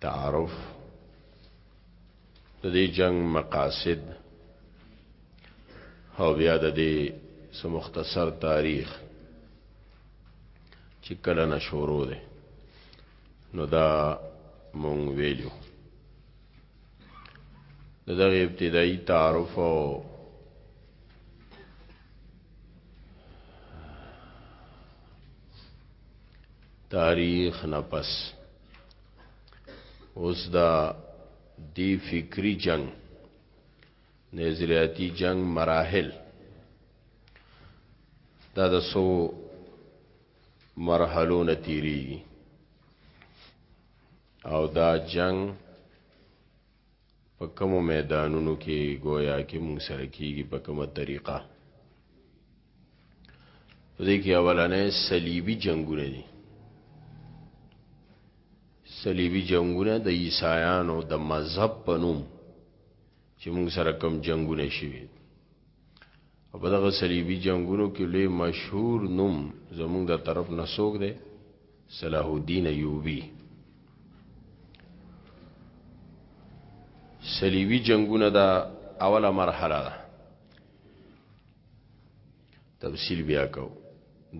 تعارف د دې جنگ مقاصد او بیا د دې سم مختصر تاریخ چې کله نه شروع ده نو دا مونږ ویلو د دغه ابتدایي تعارف او تاریخ نه پس اوس دا دی فکری جنگ نظریاتی جنگ مراحل دا د سو مرحلو نتیری او دا جنگ په کومو میدانونو کې ګویا کې مونږ سره کیږي په کومه طریقه په دې کې اولنې صلیبي جنگونه دي صلیبي جنگونه د عیسایانو د مذهب په نوم چې مونږ سره کم جنگونه شوي او په دغه صلیبي جنگونو کې لوی مشهور نوم زمونږ د طرف نه سوګ دی صلاح الدین ایوبی صلیبی جنگونه دا اوله مرحله ده تفصیل بیا کو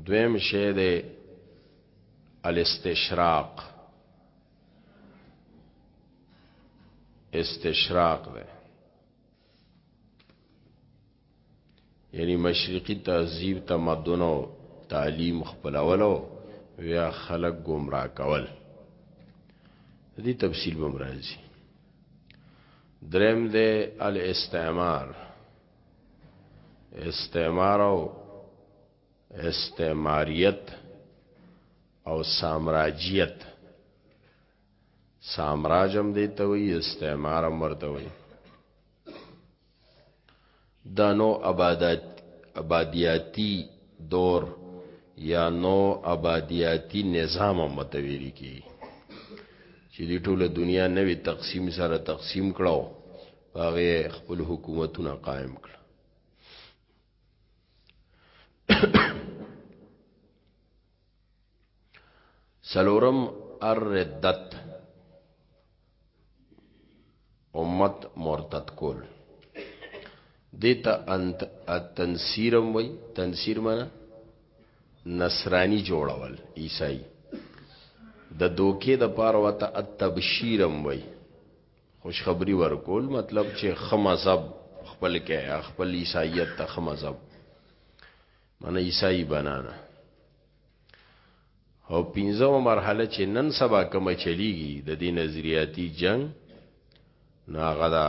دویم شی ده الاستشراق استشراق ده یعنی مشرقی تهذیب تمدن او تعلیم خپلولو ویا خلق گمراه کول دې تفصیل به مرাজি دریم دې الاستعمار استعمار او استعماریت او سامراجیت سامراج هم دی ته وی استعمار هم ورته وی دا نو آبادات آبادیاتی دور یا نو آبادیاتی نظام هم ورته ویل کی چې دی ټوله دنیا نوی تقسیم سره تقسیم کړو هغه خپل حکومتونه قائم کړ سلورم الردت امت مرتد کول دیتا انت تنسیرم وی تنسیر مانا نصرانی جوړول عیسائی د دوکې د پاره وته التبشیرم وای خوشخبری ورکول مطلب چې خمزب خپل کې خپل عیسایت ته خمزب معنی عیسائی بنانا او پنځمه مرحله چې نن سبا کوم چلیږي د دې نظریاتي جنگ ناغدا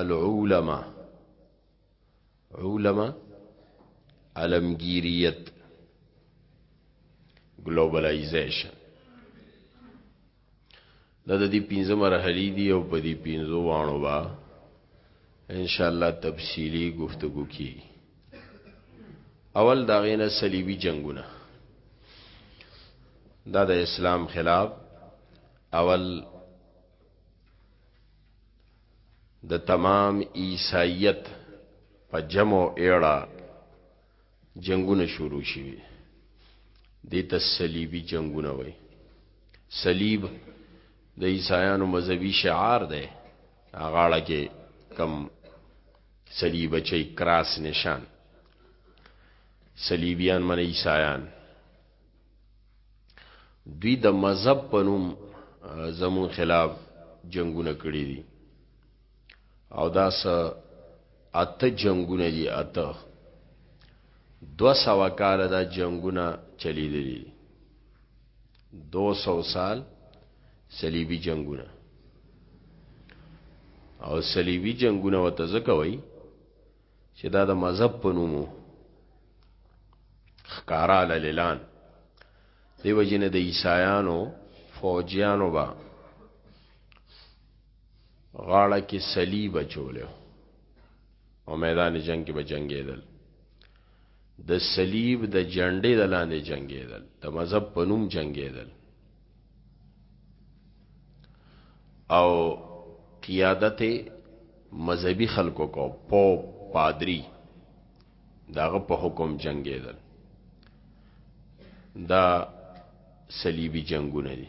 العلماء علماء علمگیریت گلوبلائزیشن دا د دې پنځه مرحلې دي او په دې پنځو وانو با ان شاء الله تفصیلی گفتگو کی اول دا غینه صلیبی جنگونه دا د اسلام خلاف اول د تمام عیسایت په جمع ایړه جنګونه شروع شوي دي ته صلیبي جنگونه وای صلیب د عیسایانو مذهبي شعار دی غاړه کې کم صلیب چې کراس نشان صلیبیان من عیسایان دوی د مذهب په نوم زمون خلاف جنگونه کړی دي او دا سه اته جنگونه دي اته دو سوا کال دا جنگونه چلیدلی دو سو سال صلیبی جنگونه او صلیبی جنگونه وته زکوي چې دا د مذهب په نومو خکارا للیلان دیو جن د عیسایانو فوجیانو با غاړه کې صلیب چولیو او میدان جنگ کې به جنگیدل د صلیب د جنډې د لاندې جنگیدل د مذهب په نوم جنگیدل او قیادت مذهبي خلکو کو پوپ پادری داغه په حکم جنگیدل دا صلیبی جنگونه دي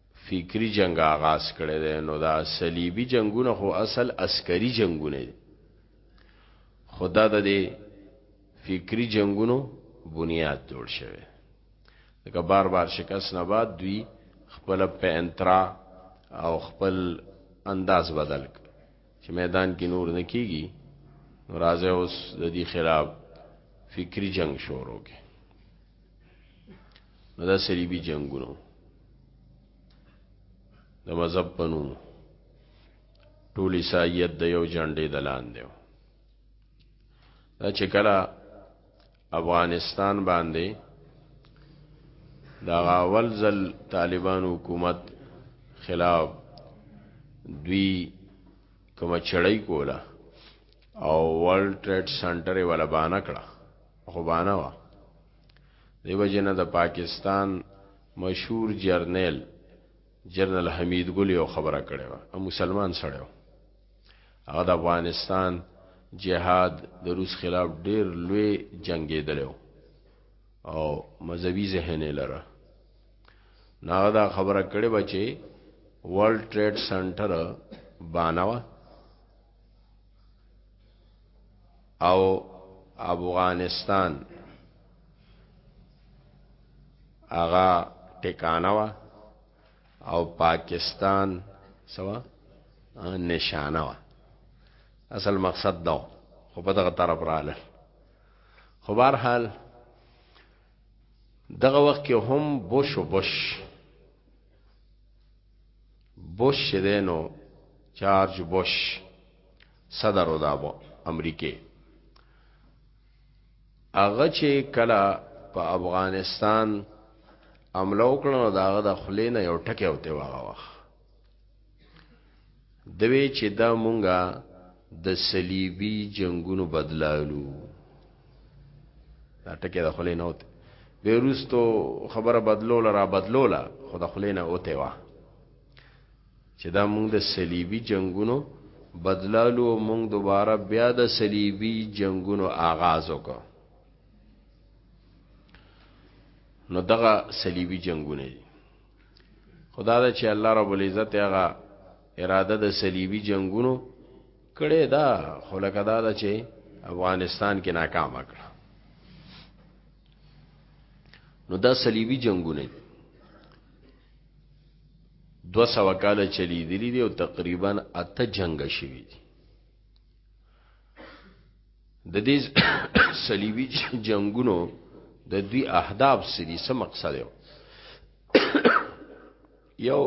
فکري جنګ آغاز کړی دی نو دا صلیبي جنگونه خو اصل عسکري جنگونه دي خدا د دې فکری جنگونو بنیاد جوړ شوی دغه بار بار شکست نه بعد دوی خپل پینترا او خپل انداز بدل ک چې میدان کې نور نه کیږي راځه اوس د دې خلاف فکری جنگ شروع کې نو دا صلیبی جنگونو د مذهب په نوم ټول عیسایت د یو جنډې د لاندې دا چې کله افغانستان باندې دا اول ځل طالبان حکومت خلاف دوی کوم چړای کوله او ورلد ټریډ سنټر ولا بانه کړه خو بانه وا دی وجه نه د پاکستان مشهور جرنیل جنرال حمید ګل یو خبره کړې و او مسلمان سړی و هغه د افغانستان جهاد د روس خلاف ډیر لوی جنگیدل او مذهبي ذهن لره ناغه دا خبره کړې و چې ورلد ټریډ سنټر بانوا او افغانستان اغا ټکانه وا او پاکستان سوا نشانه وا اصل مقصد دا خو په دغه طرف رااله خو بهر حال دغه وخت کې هم بوش او بوش بوش چې دی نو جارج بوش صدر د امریکې هغه چې کله په افغانستان عمله وکړه نو داغه د خلې نه یو ټکی وته واغه وخت ده وې چې دا مونږه د صلیبی جنگونو بدلالو دا ټکی د خلې نه وته بیروستو خبره بدلول را بدلولا خو د خلې نه وته وا چې دا مونږ د صلیبی جنگونو بدلالو مونږ دوباره بیا د صلیبی جنگونو آغاز وکړو نو دغه صلیبی جنگونه دي خدا دا چې الله رب العزت هغه اراده د صلیبی جنگونو کړه دا خلکه دا دا چې افغانستان کې ناکام کړه نو دا صلیبی جنگونه دو سو کال چلی دلی دی او تقریبا اته جنگ شوی دی د دې صلیبي جنگونو د دوی اهداف سری څه مقصد یو یو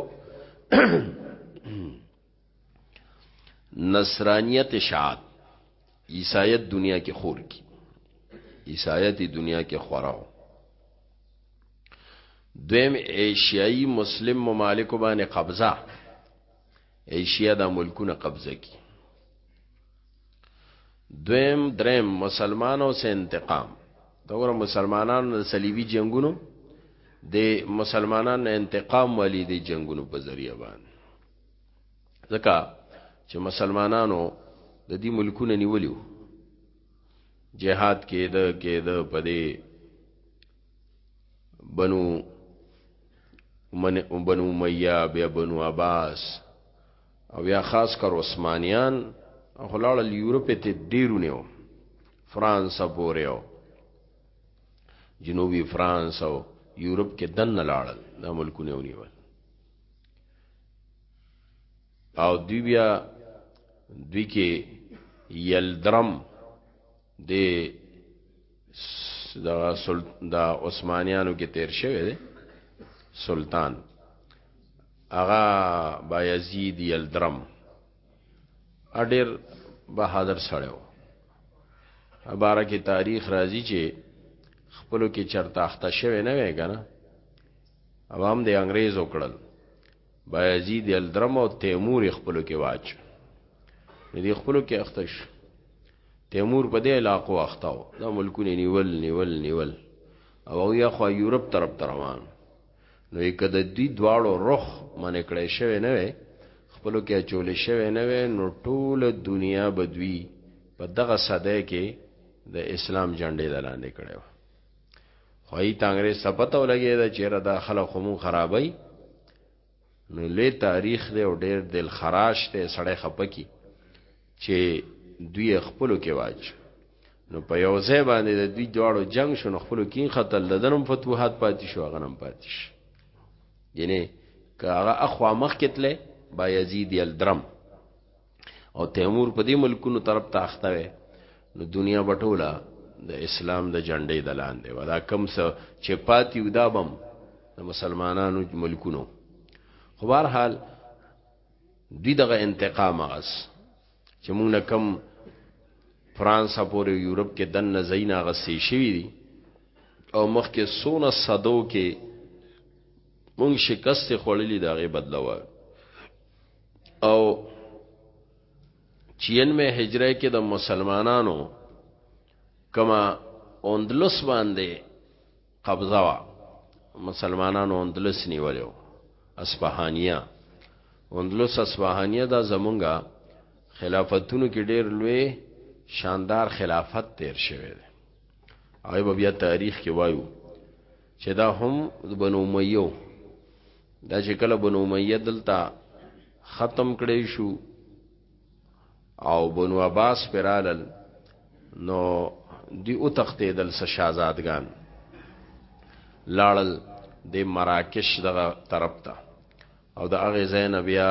نصرانیت شاد عیسایت دنیا کې خور کی عیسایت دنیا کې خوراو دویم ایشیایی مسلم ممالک باندې قبضه ایشیا د ملکونه قبضه کی دویم دریم مسلمانو سه انتقام دغه مسلمانانو د صلیبی جنگونو د مسلمانانو انتقام والی د جنگونو په ذریعہ باندې ځکه چې مسلمانانو د دې ملکونه نیولیو جهاد کې د کې د پدې بنو من بنو میا بیا بنو عباس او یا خاص کر عثمانیان خلاړل یورپ ته ډیرونه و فرانس پورې او جنوبي فرانس او یورپ کې دنه لاړل دا ملکونه ونیول او دوی بیا دوی کې یلدرم د دا سل دا عثمانیانو کې تیر شوی دی سلطان اغا بایزید یلدرم اډیر بهادر سړیو عباره کې تاریخ راځي چې خپلو کې چرته اخته شوی نه وی کنه عوام د انګريز وکړل بایزید الدرم او تیمور یې خپلو کې واچو نو دې خپلو کې اخته شو تیمور په دې علاقو اخته و دا ملکونه نیول نیول نیول او هغوی اخوا یورپ طرف ته روان نو یې که د دوی دواړو رخ منې کړی شوی نه وی خپلو کې اچولی شوی نه وی نو ټوله دنیا به دوی په دغه صده کې د اسلام جنډې د لاندې کړی وه خو ای تانګري سپته ولګي دا چیرې دا خلک خو مون خرابای نو لوی تاریخ دی او ډیر دل خراش دی سړی خپکی چې دوی خپل کې واچ نو په یو ځای باندې د دوی دواړو جنگ شون خپل کې قتل ددنم فتوحات پاتې شو غنم پاتې شو ینه کاغه اخوا مخ کتله با یزید یلدرم او تیمور په دې ملکونو طرف ته اخته وي نو دنیا بټوله د اسلام د جنډې د لاندې ودا کم څه چې پاتې ودابم د مسلمانانو ملکونو خو بهر حال دوی دغه انتقام غس چې موږ نه کم فرانس پورې یورپ کې دن نه زینا غسې شوی دي او مخکې سونه صدو کې مونږ شکست خوړلې دغه بدلوه او چین مې هجره کې د مسلمانانو کما اوندلس باندې قبضه وا مسلمانانو اوندلس نیولیو اصفهانیه اوندلس اصفهانیه دا زمونږه خلافتونو کې ډېر لوی شاندار خلافت تیر شوی دی هغه بیا تاریخ کې وایو چې دا هم بنو امیه دا چې کله بنو امیه دلته ختم کړی شو او بنو عباس پرالل نو دی او تختې دل س شاهزادګان لاړل د مراکش دغه طرف ته او د هغه زین بیا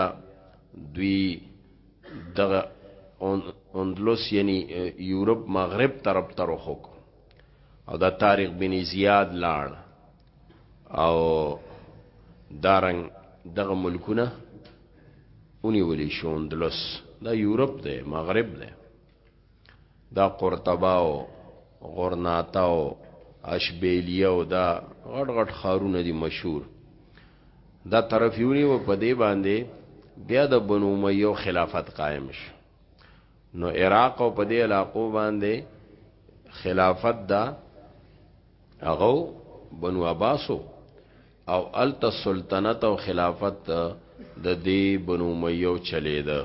دوی دغه اندلس یعنی یورپ مغرب طرف ته رخ وکړ او دا طارق بن زیاد لاړ او دارنګ دغه ملکونه اونی ولی شو اندلس دا یورپ دی مغرب دی دا قرطبه او غرناطه او اشبیلیه او دا غټ غټ خارونه دي مشهور دا طرف یونی و په دې باندې بیا د بنو امیه خلافت قائم شو نو عراق او په دې علاقو باندې خلافت دا هغه بنو عباسو او الت سلطنت او خلافت د دې بنو امیو چلے ده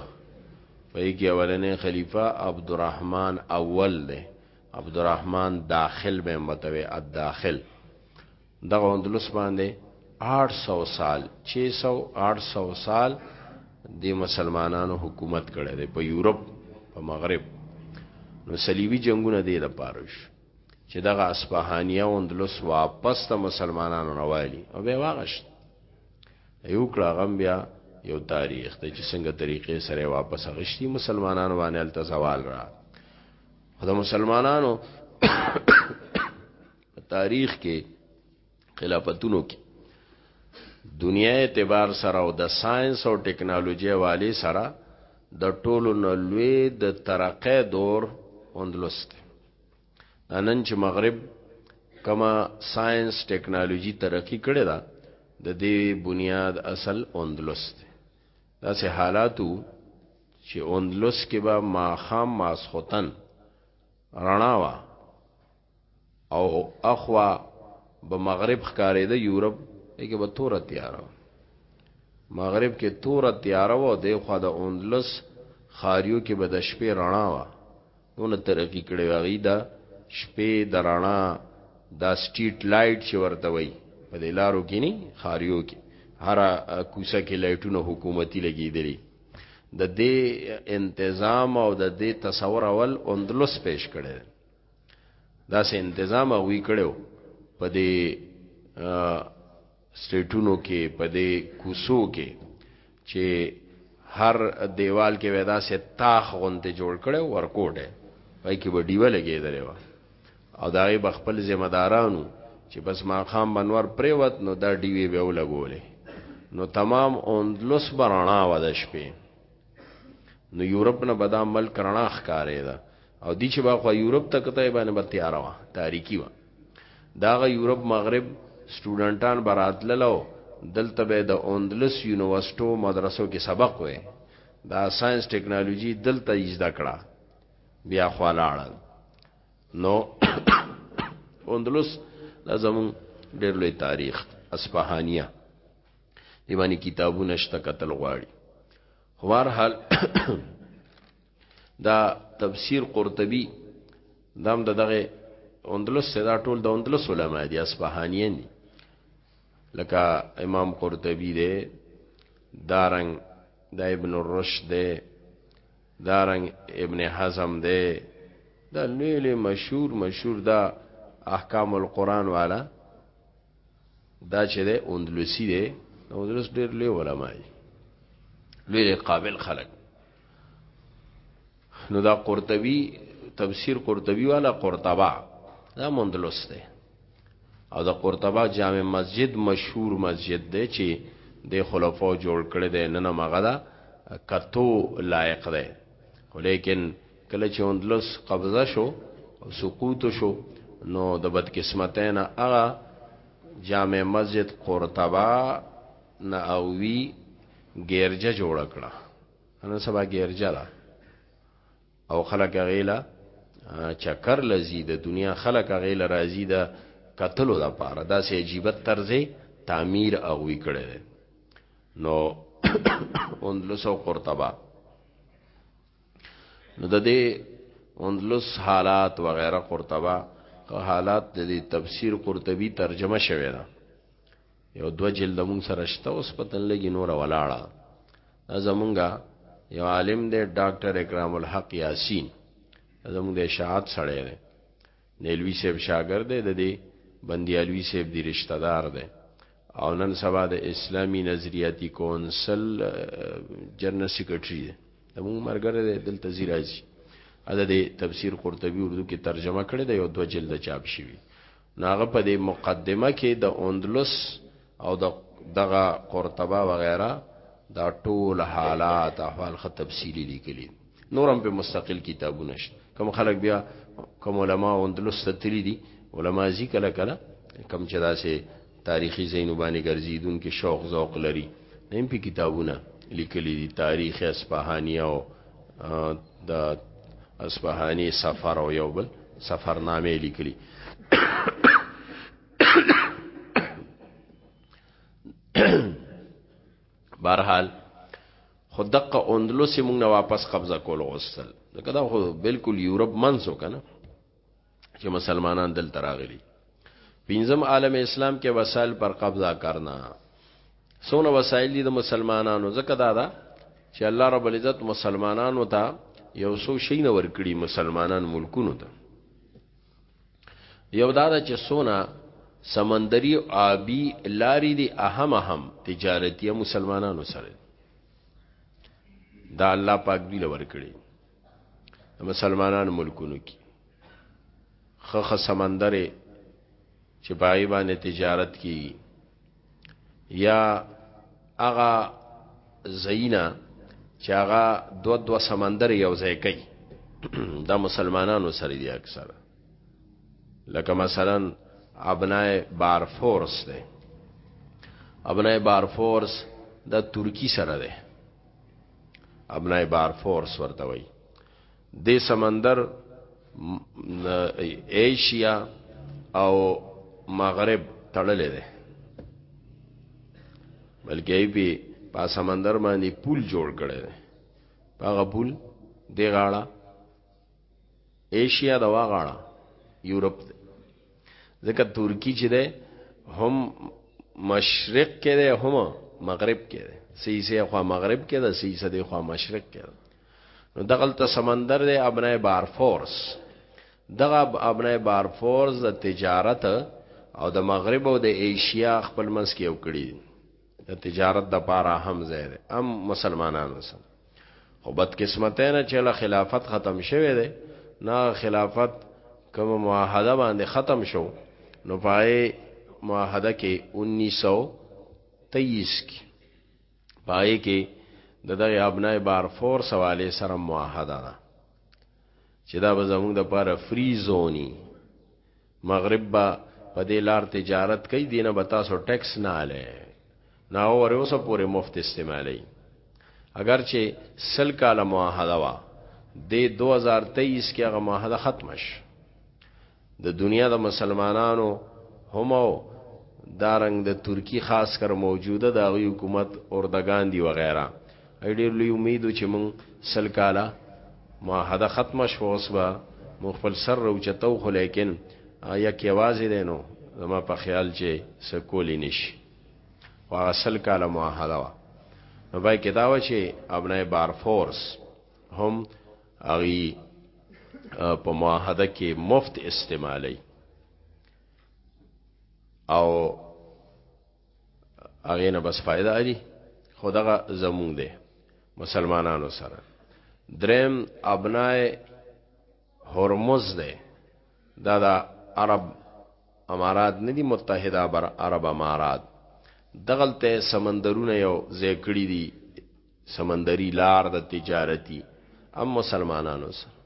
په کې اولنې خلیفہ عبدالرحمن اول ده عبدالرحمن داخل به متوي الداخل دغه اندلس باندې 800 سال 600 800 سال د مسلمانانو حکومت کړی دی په یورپ په مغرب نو صلیبی جنگونه دی د پاروش چې دغه اصفهانیه اندلس واپس ته مسلمانانو راوالي او به واغشت یو کړه غم بیا یو تاریخ ته چې څنګه طریقې سره واپس غشتي مسلمانانو باندې التزوال را خو د مسلمانانو تاریخ کې خلافتونو کې دنیا اعتبار سره او د ساينس او ټکنالوژي والي سره د ټولو نلوي د ترقې دور اندلس دی نن چې مغرب کما ساينس ټکنالوژي ترقی کړې ده د دې بنیاد اصل اندلس دی داسې حالاتو چې اندلس کې به ماخام ماسختن رڼا وا او اخوا به مغرب ښکارېده یورپ دی کې به توره تیاره وه مغرب کې توره تیاره وه دی خوا د اوندلس خاریو کې به د شپې رڼا وه دونه ترقي کړې وه هغوی د شپې د رڼا دا سټریټ لایټ چې ورته وایي په دې لارو کې نه خاریو کې هر کوڅه کې لایټونه حکومتي لګېدلي د دې انتظام او د دې تصور اول اندلس پیش کړی دا سه تنظیم هغه کړو په دې سټیټونو کې په دې کوسو کې چې هر دیوال کې ودا سه تاخ غونډه جوړ کړي ورکوټه پای کې به دیوه لګېدلې و او دا غي بخپل ذمہ دارانو چې بس ما خام بنور پریوت نو دا دیوی به ولګولې نو تمام اوندلس برانا و د شپې نو یورپ نه بدا ملک رڼا ښکارې ده او دی چې با خو یورپ ته کته باندې به تیار وا تاریکی وا داغه یورپ مغرب سټوډنټان براتللو دلته به د اوندلس یونیورسټو مدرسو کې سبق وې دا ساينس ټکنالوژي دلته یې زده کړه بیا خوالاړل نو اوندلس دا زمون ډېر لوی تاریخ اصفهانیه دی باندې کتابونه شته قتل غواړي خو بهر حال دا تفسیر قرطبی دام د دغه اندلس دا ټول د اندلس علما دي اصفهانیان دي لکه امام قرطبی دی دارنګ دا ابن الرشد دی دارنګ ابن حزم دی دا لوی لوی مشهور مشهور دا احکام القرآن والا دا چې ده اندلسی ده اندلس ډیر لوی علماء دي لوی قابل خلک نو دا قرطبي تفسیر قرطبي والا قرطبه دا مندلس ده او دا قرطبه جامع مسجد مشهور مسجد ده چې د خلفاو جوړ کړی ده نن مغه دا کتو لایق ده ولیکن کله چې اندلس قبضه شو او سقوط شو نو د بدقسمتۍ نه هغه جامع مسجد قرطبه نه اووي ګیرجه جوړ کړه نن سبا ګیرجه ده او خلک غیله چکر لذي د دنیا خلک غیله راضي ده قتلو د پاره دا سه عجیب طرز تعمیر او وی کړي نو اندلس او قرطبه نو د دې اندلس حالات و غیره قرطبه حالات د دې تفسیر قرطبي ترجمه شوی دا یو دو جلد مون سره شته اوس پتن لګي نور ولاړه زمونږه یو عالم دی ډاکټر اکرام الحق یاسین زمونږ د اشاعت سره دی نیلوی صیب شاګرد دی ددی بندیالوی صیب دی رشته دار دی او نن سبا د اسلامی نظریاتی کونسل جنرال سیکرټری دی د مونږ مرګره دی دلته زیراجی اده د تفسیر قرطبی اردو کې ترجمه کړی دی او دو جلد چاپ شوی ناغه په دې مقدمه کې د اوندلس او د دغه قرطبه وغیرہ دا ټول حالات احوال خ تفصیلی لیکلی نور هم په مستقل کتابونه شته کوم خلک بیا کوم علما او اندلس ته تللی دي علما زی کله کله کم چې داسې تاریخي زینو باندې ګرځیدون کې شوق ذوق لري نیم په کتابونه لیکلي دي تاریخ اصفهانی او د اصفهانی سفر او یو بل سفرنامه لیکلي بهرحال خو دقه اندلس موږ نه واپس قبضه کول غوستل ځکه دا خو بالکل یورپ منسو کنه چې مسلمانان دل تراغلي پنځم عالم اسلام کې وسایل پر قبضه کرنا سونه وسایل دي د مسلمانانو ځکه دا دا چې الله رب العزت مسلمانانو ته یو څو شي نه ورکړي مسلمانان ملکونو ته یو دا ده چې سونا سمندري او آبي لارې دي اهم اهم تجارتي مسلمانانو سره دا الله پاک دی لور کړی مسلمانانو ملکونو کې خخ سمندرې چې پای باندې تجارت کی یا هغه زینا چې هغه دو دو سمندر یو ځای کوي دا مسلمانانو سره دي اکثر لکه مثلا ابنای بار فورس ده ابنای بار فورس د ترکی سره ده ابنای بار فورس ورته وایي دې سمندر ایشیا او مغرب تړلې ده بلکې به په سمندر باندې پول جوړ کړي ده هغه پول دی غاړه ایشیا دا غاړه یورپ ده ځکه ترکی چې ده هم مشرق کې ده هم مغرب کې ده سې سې خو مغرب کې ده سې سې خو مشرق کې ده نو دغلته سمندر دی ابنای بار فورس دغه ابنای بار فورس د تجارت او د مغرب او د ایشیا خپل منځ کې یو کړی د تجارت د پاره هم زیر ام مسلمانانو سم خو بدقسمته نه چې له خلافت ختم شوه دی نه خلافت کوم معاهده باندې ختم شو نو پای معاهده کې 1923 کې پای کې د دغه ابنای بار فورس والے سره معاهده ده چې دا به زموږ د پاره فری زونی مغرب با په دې لار تجارت کوي دینه به تاسو ټیکس نه اله نا اور اوسه پورې مفت استعمالي اگر چې سل کاله معاهده وا د 2023 کې هغه معاهده ختم شي د دنیا د مسلمانانو هم او دا رنګ د ترکی خاص کر موجوده د هغوی حکومت اردګان دی وغیره هغوی ډېر لوی امید و چې موږ سل کاله معاهده ختمه شوه اوس به موږ خپل سر راوچتو خو لیکن یک یوازې دی نو زما په خیال چې څه کولی نه شي خو هغه سل کاله معاهده وه نو باید کتابه چې ابنای بار فورس هم اغي په معاهده کې مفت استعمالي او اغه نه بس فائدہ اړي خدغه زمون دي مسلمانانو سره درم ابنای هرمز ده دا دا عرب امارات ندی متحده بر عرب امارات دغلته سمندرونه یو ذکری دی سمندري لار د تجارتي ام مسلمانانو سره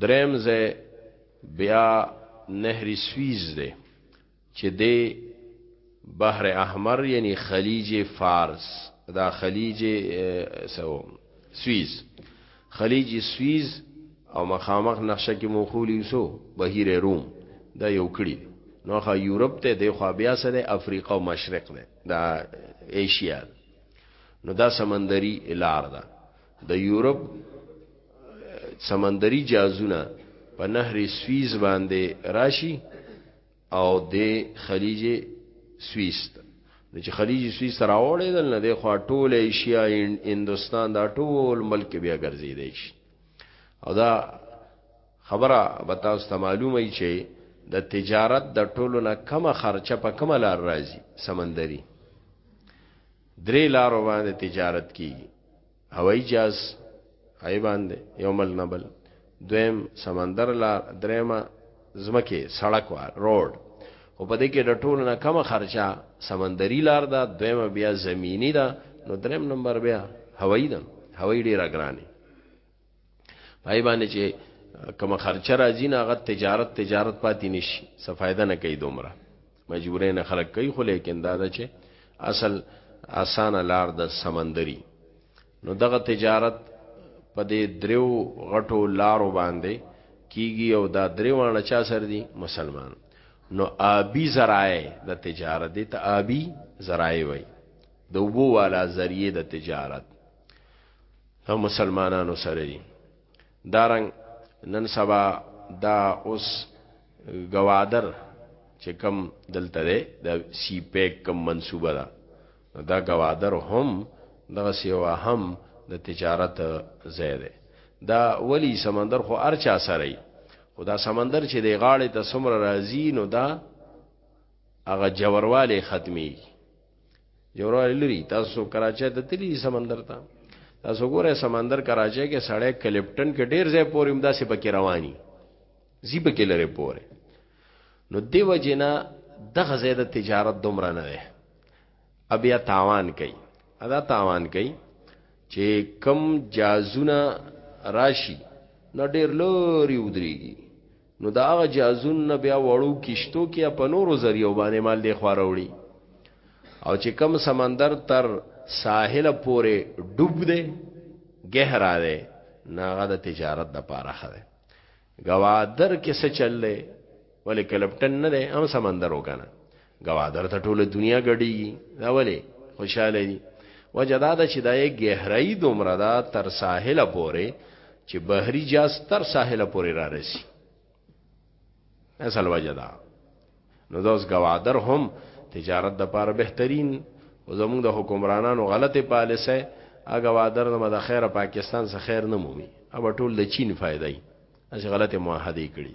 دریم ځای بیا نهر سویز دی چې د بحر احمر یعنی خلیج فارس دا خلیج سو سویز خلیج سویز او مخامخ نقشه کې موخول یوسو بهیر روم دا یو کړی نو خا یورپ ته د خو بیا سره افریقا او مشرق ده دا ایشیا نو دا سمندري لار ده د یورپ سمندري جازونه په نهر سویز باندې راشي او د خلیج سویز نو چې خلیج سویز سره اوړې دل نه د خوا ټول ایشیا هندستان دا ټول ملک بیا ګرځیدي شي او دا خبره به تاسو ته معلومه وي چې د تجارت د ټولو نه کمه خرچه په کومه لار راځي سمندري درې لارو باندې تجارت کیږي هوایي جاز هاي باندې یو مل نه بل دویم سمندر لار درېما زمکه سړک وار روډ او په دې کې د ټولو نه کمه خرچه سمندري لار ده دویمه بیا زمینی ده نو دریم نمبر بیا هوایي ده هوایي ډیره ګرانه پای باندې چې کوم خرچه راځي نه غت تجارت تجارت پاتې نشي څه فائدہ نه کوي دومره مجبورې نه خلک کوي خو لیکن دا ده چې اصل اسانه لار د سمندري نو دغه تجارت په دې دریو غټو لارو باندې کیږي او دا دریوانه چا سر دي مسلمان نو آبی زرای د تجارت دي ته آبی زرای وای د وبو والا ذریعہ د تجارت او مسلمانانو سره دي دارنګ نن سبا دا اوس گوادر چې کم دلته ده د سی پیک کم منصوبه ده دا گوادر هم دغه سیوا هم د تجارت ځای ده دا ولی سمندر خو ارچا سره ای خو دا سمندر چې د غاړې ته سمره راځي نو دا هغه جورواله ختمي جوړول لري تاسو کراچۍ ته تللی سمندر ته تاسو ګوره سمندر کراچۍ کې سړی کلیپټن کې ډیر ځای پورې هم داسې پکې رواني زی پکې لري پورې نو دیو جنا دغه ځای د تجارت دومره نه ده بیا تاوان کوي ادا تاوان کوي چې کم جازونه راشي نو ډیر لوري ودرېږي نو د هغه جهازونو نه بیا وړو کشتو کې په نورو ذریعو باندې مال دی خوا راوړي او چې کم سمندر تر ساحل پورې ډوب دی گهرا دی ناغه د تجارت د پاره خره گوادر کې څه چللې ولی کلپټن نه دی هم سمندر وکنه ګوادر ته ټوله دنیا ګډیږي دا ولې خوشاله دي وجه دا ده چې دا یې ګهرایي دومره ده تر ساحله پورې چې بحري جاز تر ساحله پورې را رسي اصل وجه دا نو دا اوس ګوادر هم تجارت د پاره بهترین او زموږ د حکمرانانو غلطه پالیسه اګه وادر نه د خیره پاکستان څخه خیر نه مومي او ټول د چین فائدای اش غلطه معاهده کړي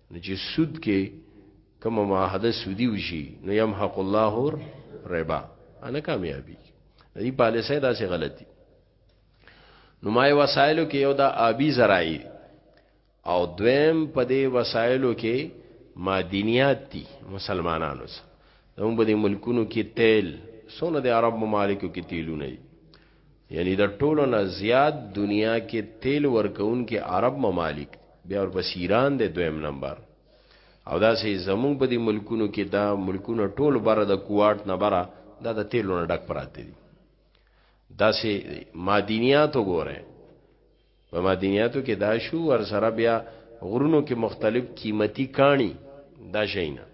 نو چې سود کې کوم معاهده سودی وشي نو يمحق الله ربا انا کامیابی دې پالیسي دا سه غلطي نو مای وسایلو کې یو دا آبی زراعي او دویم په دې وسایلو کې معدنیات دي مسلمانانو سره نو په دې ملکونو کې تیل سونه د عرب ممالکو کې تیلونه دي یعنی د ټولو نه زیات دنیا کې تیل ورکون کې عرب ممالک بیا ورپس ایران دی دویم نمبر او دا سه زمون په دې ملکونو کې دا ملکونه ټول بره د کوارت نه بره دا د تیلو نه ډک پراته دي دا سه معدنیات وګوره په مدنیاتو کې دا شو ور سره بیا غرونو کې مختلف قیمتي کانی دا شینا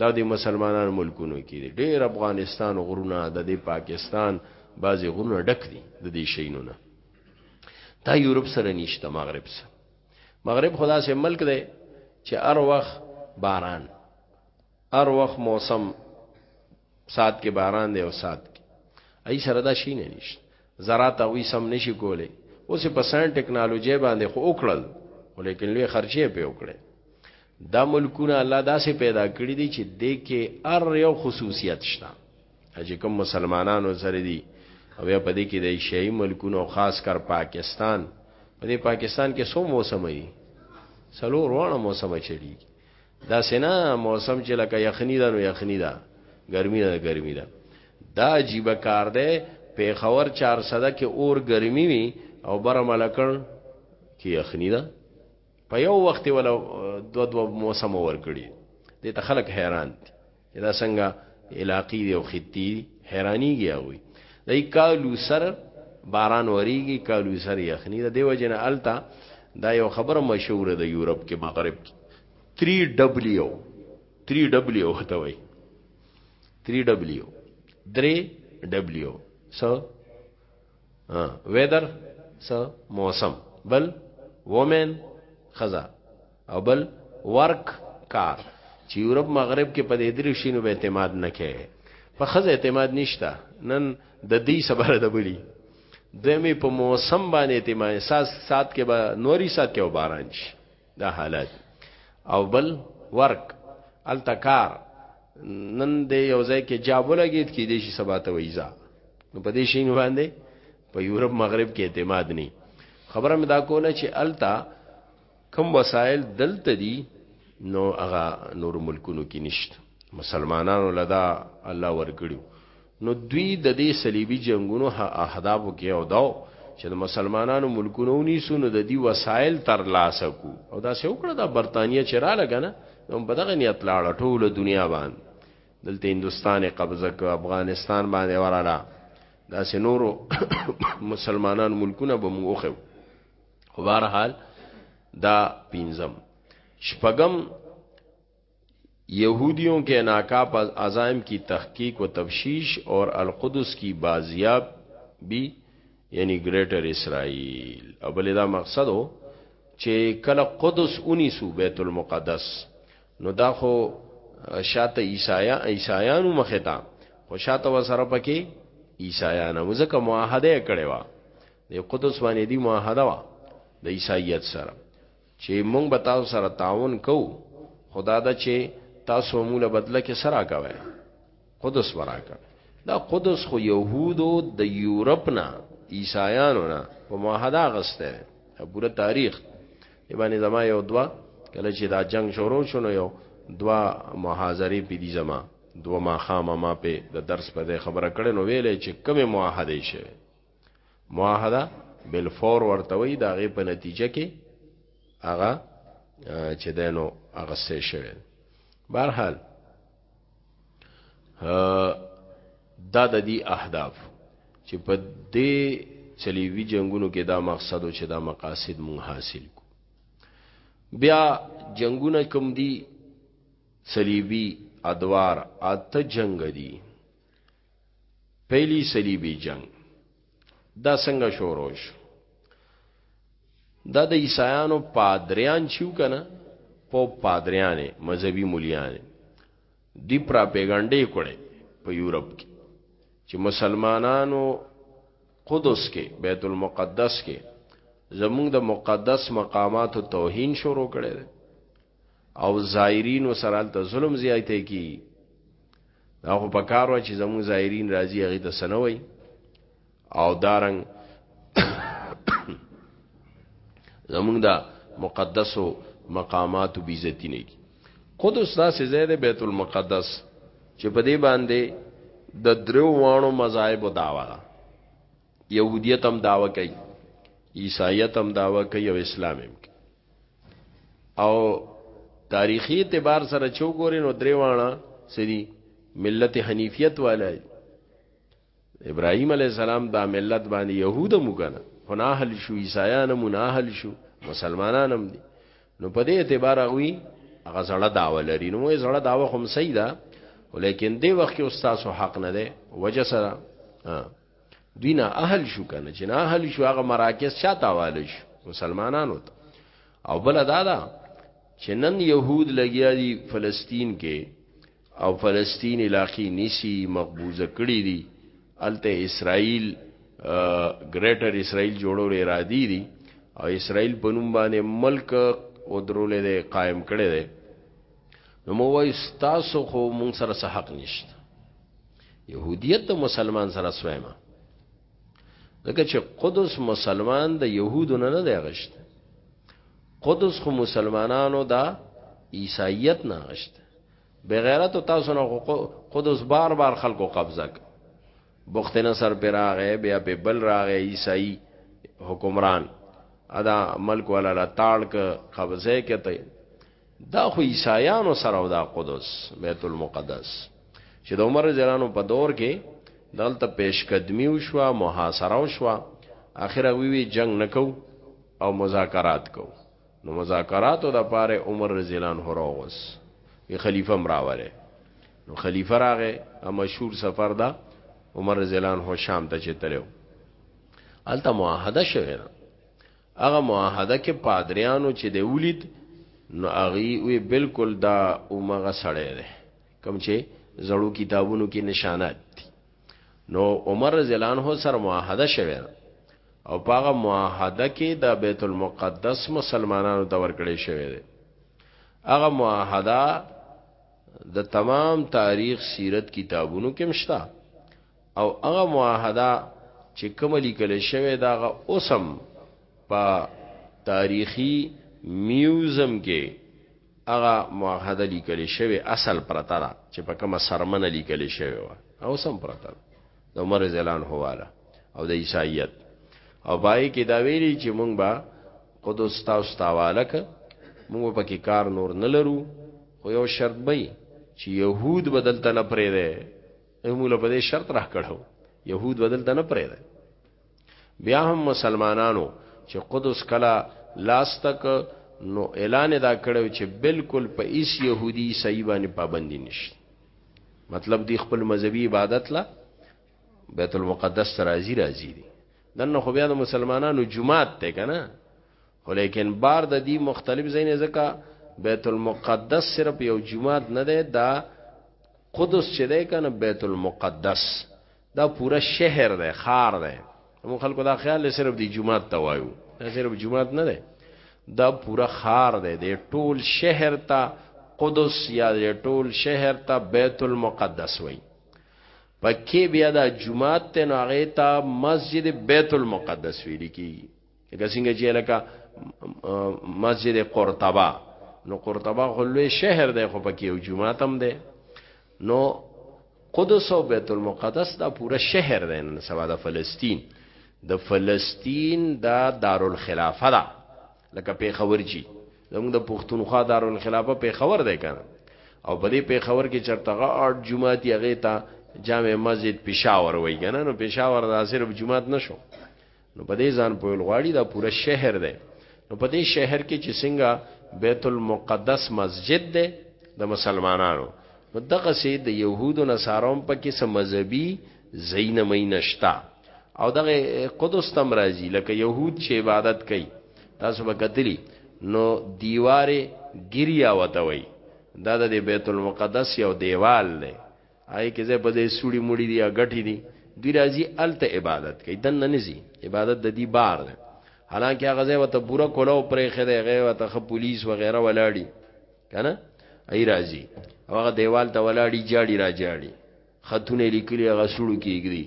دا د مسلمانانو ملکونو کې دي ډېر افغانستان غرونه د دې پاکستان بعضي غرونه ډک دي د دې شینو نه دا یورپ سره نشته مغرب سره مغرب خدا سه ملک دی چې ار وخت باران ار وخت موسم ساعت کې باران دی او ساعت کې ای سره دا شي نه نشته زراعت هغه سم نشي کولی اوس په ساين ټکنالوژي باندې خو وکړل ولیکن لوی خرچه په وکړي دا ملکونه الله داسې پیدا کړی دي چې د کې ار یو خصوصیت شته چې کوم مسلمانانو سره دي او یا په دې کې د شیعي ملکونو خاص کر پاکستان په دې پاکستان کې څو موسم دي سلو روانه موسم چلی دا سینا موسم چې لکه یخنی ده نو یخنی ده ګرمي ده ګرمي ده دا عجیب کار ده پیښور 400 کې اور ګرمي وي او بر ملکن کې یخنی ده په یو وخت ولا دو دو موسم ور کړی د خلک حیران دي دا څنګه علاقې دی او خطي حیرانیږي هغه دای کالو سر باران وریږي کالو سر یخنی د دیو جن التا دا یو خبره مشهوره ده یورپ کې مغرب کې 3 ډبلیو 3 ډبلیو هته وای 3 ډبلیو 3 ډبلیو سو ویدر سو موسم بل وومن خزا او بل ورک کار چی یورپ مغرب کی په دی دری شینو به اعتماد نه کی په خزه اعتماد نشته نن د دی صبر د بلی دویمی په موسم باندې اعتماد ساس سات کې به نوری سات کې باران شي دا حالات او بل ورک التکار نن د یو ځای کې جاب لګید کې د شي سبا ته ویزا نو په دې شي نه باندې په یورپ مغرب کې اعتماد نه خبره مې دا کوله چې التا کم وسایل دلته دي نو هغه نور ملکونو کې نشته مسلمانانو لدا الله ورګړو نو دوی د دې صلیبي جنگونو اهدافو کې او داو چې د مسلمانانو ملکونو نیسو نو د دې وسایل تر لاسه کو او دا څه وکړه د برتانیې چیرې لګنه نو په دغه نیت لاړ ټول دنیا باندې دلته هندستان قبضه کو افغانستان باندې وراله دا سه نورو مسلمانان ملکونه به موخه خو بهر حال دا پینځم شپږم یہودیوں کے ناکاپ عزائم کی تحقیق و تفشیش اور القدس کی بازیاب بھی یعنی گریٹر اسرائیل ابل دا مقصد ہو چې کله قدس اونی سو بیت المقدس نو دا خو شاته عیسایا عیسایانو مخه تا خو شاته وسره پکې عیسایانو ځکه معاهده کړي وا د قدس باندې دی معاهده وا د عیسایت سره چې مونږ به تاسو سره تعاون کوو خدا دا چې تاسو مولا بدله کې سره کوي قدس وراکه دا قدس خو يهودو د یورپ نه عیسایانو نه په معاهده غسته پوره تاریخ یبانی زما یو دوا کله چې دا جنگ شروع شونه یو دوا محاضره پی دي زما دوا ما خامه ما په د درس په خبره کړې نو ویلې چې کومه معاهده شوه معاهده بالفور ورته وي دا غي په نتیجه کې هغه چې دینو هغه سه شوی بهر حال دا د دې اهداف چې په دې چلیوي جنگونو کې دا مقصد او چې دا مقاصد مون حاصل کو بیا جنگونه کوم دي صلیبی ادوار اته جنگ دي پیلی صلیبی جنگ دا څنګه شروع شو دا د عیسایانو پادریان چیو کنه په پادریانې مذهبي مليانې دی پراپګانډې کړي په یورپ کې چې مسلمانانو قدس کې بیت المقدس کې زمونږ د مقدس مقاماتو توهین شروع کړي او زائرین سره الته ظلم زیاته کی دا خو په کار و چې زمو زائرین راضی هغه ته سنوي او دارنګ زمونږ دا مقدسو مقامات بی عزتی نه کی قدس دا سه زید بیت المقدس چې په دې باندې د درو وانو مذاهب داوا ده يهوديت هم داوا کوي عیسایت هم داوا کوي او اسلام هم کوي او تاریخي اعتبار سره چو ګورې نو دریوانا سری ملت حنیفیت والا ابراهیم علی السلام دا ملت باندې يهود مو کنه هناهل شو عیسایان مو ناهل شو مسلمانان هم دي نو په دې اعتبار غوي هغه زړه داوا لري نو یې زړه داوا هم صحیح ده ولیکن دې وخت کې استاد حق نه ده وجه سره دوی نه اهل شو کنه چې نه اهل شو هغه مراکز شاته حواله شو مسلمانانو ته او بل دا دا چې نن يهود لګیا دي فلسطین کې او فلسطین علاقې نیسی مقبوضه کړې دي الته اسرائیل ګریټر اسرائیل جوړول ارادي دي او اسرائیل په نوم باندې ملک او درولې ده قائم کړي ده نو مو وای تاسو خو مونږ سره حق نشته يهوديت د مسلمان سره سویمه ځکه چې قدس مسلمان د يهودو نه نه دی غشت قدس خو مسلمانانو دا عیسایت نه غشت بغیرت تاسو نه قدس بار بار خلکو قبضه ک بخت نصر پر راغې بیا په بل راغې عیسائی حکمران ادا ملک ولا لا تاړ ک قبضه کته دا خو عیسایانو سره او دا قدس بیت المقدس چې د عمر زیرانو په دور کې دلته پیش قدمی وشو محاصره وشو اخر وی وی جنگ نکو او مذاکرات کو نو مذاکرات د پاره عمر رزیلان هروغس وی خلیفہ مراوله نو خلیفہ راغه مشهور سفر دا عمر رزیلان هو شام ته چتلو الته معاهده شوه هغه معاهده کې پادریانو چې دی ولید نو هغه وی بالکل دا اومغه سړی دی کوم چې زړو کتابونو کې نشانات دي نو عمر رضی الله عنه سره معاهده شوه او پاغه معاهده کې د بیت المقدس مسلمانانو ته ورکړې شوې ده هغه معاهده د تمام تاریخ سیرت کتابونو کې مشتا او هغه معاهده چې کوم لیکل شوی دا غ اوسم په تاریخي میوزیم کې هغه معاهده لیکل شوی اصل پرته ده چې په کومه سرمنه لیکل شوی و او سم پرته د عمر زلان هواله او د عیسایت او پای کې دا ویلي چې مونږ به قدس تاسو تاوالک مونږ په کې کار نور نه لرو خو یو شرط به چې يهود بدلته نه پرې ده ای مولا په دې شرط راه کړو يهود بدل ته نه پرې ده بیا هم مسلمانانو چې قدس کلا لاس تک نو اعلان دا کړو چې بالکل په ایس يهودي صحیح باندې پابندي نشته مطلب دی خپل مذهبي عبادت لا بیت المقدس راضی راضی دي دنه خو بیا د مسلمانانو جمعات ته کنه خو لیکن بار د دې مختلف ځینې ځکه بیت المقدس صرف یو جماعت نه دی دا قدس چې دی کنه بیت المقدس دا پورا شهر دی خار دی موږ خلکو دا خیال لري صرف دی جماعت ته وایو دا صرف جماعت نه دی دا پورا خار دی دی ټول شهر ته قدس یا دی ټول شهر ته بیت المقدس وایي پکې بیا دا جماعت ته نو هغه ته مسجد بیت المقدس ویل کیږي لکه څنګه چې لکه مسجد قرطبه نو قرطبه خو لوی شهر دی خو پکې یو جمعه تم دی نو قدس او بیت المقدس دا پوره شهر دی نن سبا د فلسطین د فلسطین دا دارالخلافه ده لکه پیښور چی زموږ د پښتونخوا دارالخلافه پیښور دی کنه او په دې پیښور کې چرته غاړ جمعه دی هغه ته جامع مسجد پېښور وای کنه نو پېښور د صرف جمعه نشو نو په دې ځان پویل غواړي دا پوره شهر دی نو په دې شهر کې چې څنګه بیت المقدس مسجد دی د مسلمانانو نو دغه سي د يهودو نصاروم په کې سم مذهبي زین مینشتا او دغه قدس تم راځي لکه يهود چې عبادت کوي تاسو به کتلی نو دیواره ګریا وتوي دا د بیت المقدس یو دیوال دی آی کې زه په دې سړي مړي دي یا غټي دي دوی راځي الته عبادت کوي دن نه نزي عبادت د دې بار ده حالانکه هغه ځای وته پورا کوله او پرې خده هغه وته خ پولیس و غیره ولاړی کنه ای راځي هغه دیوال ته ولاړی جاړي را جاړي خاتون لیکلی هغه سړو کېږي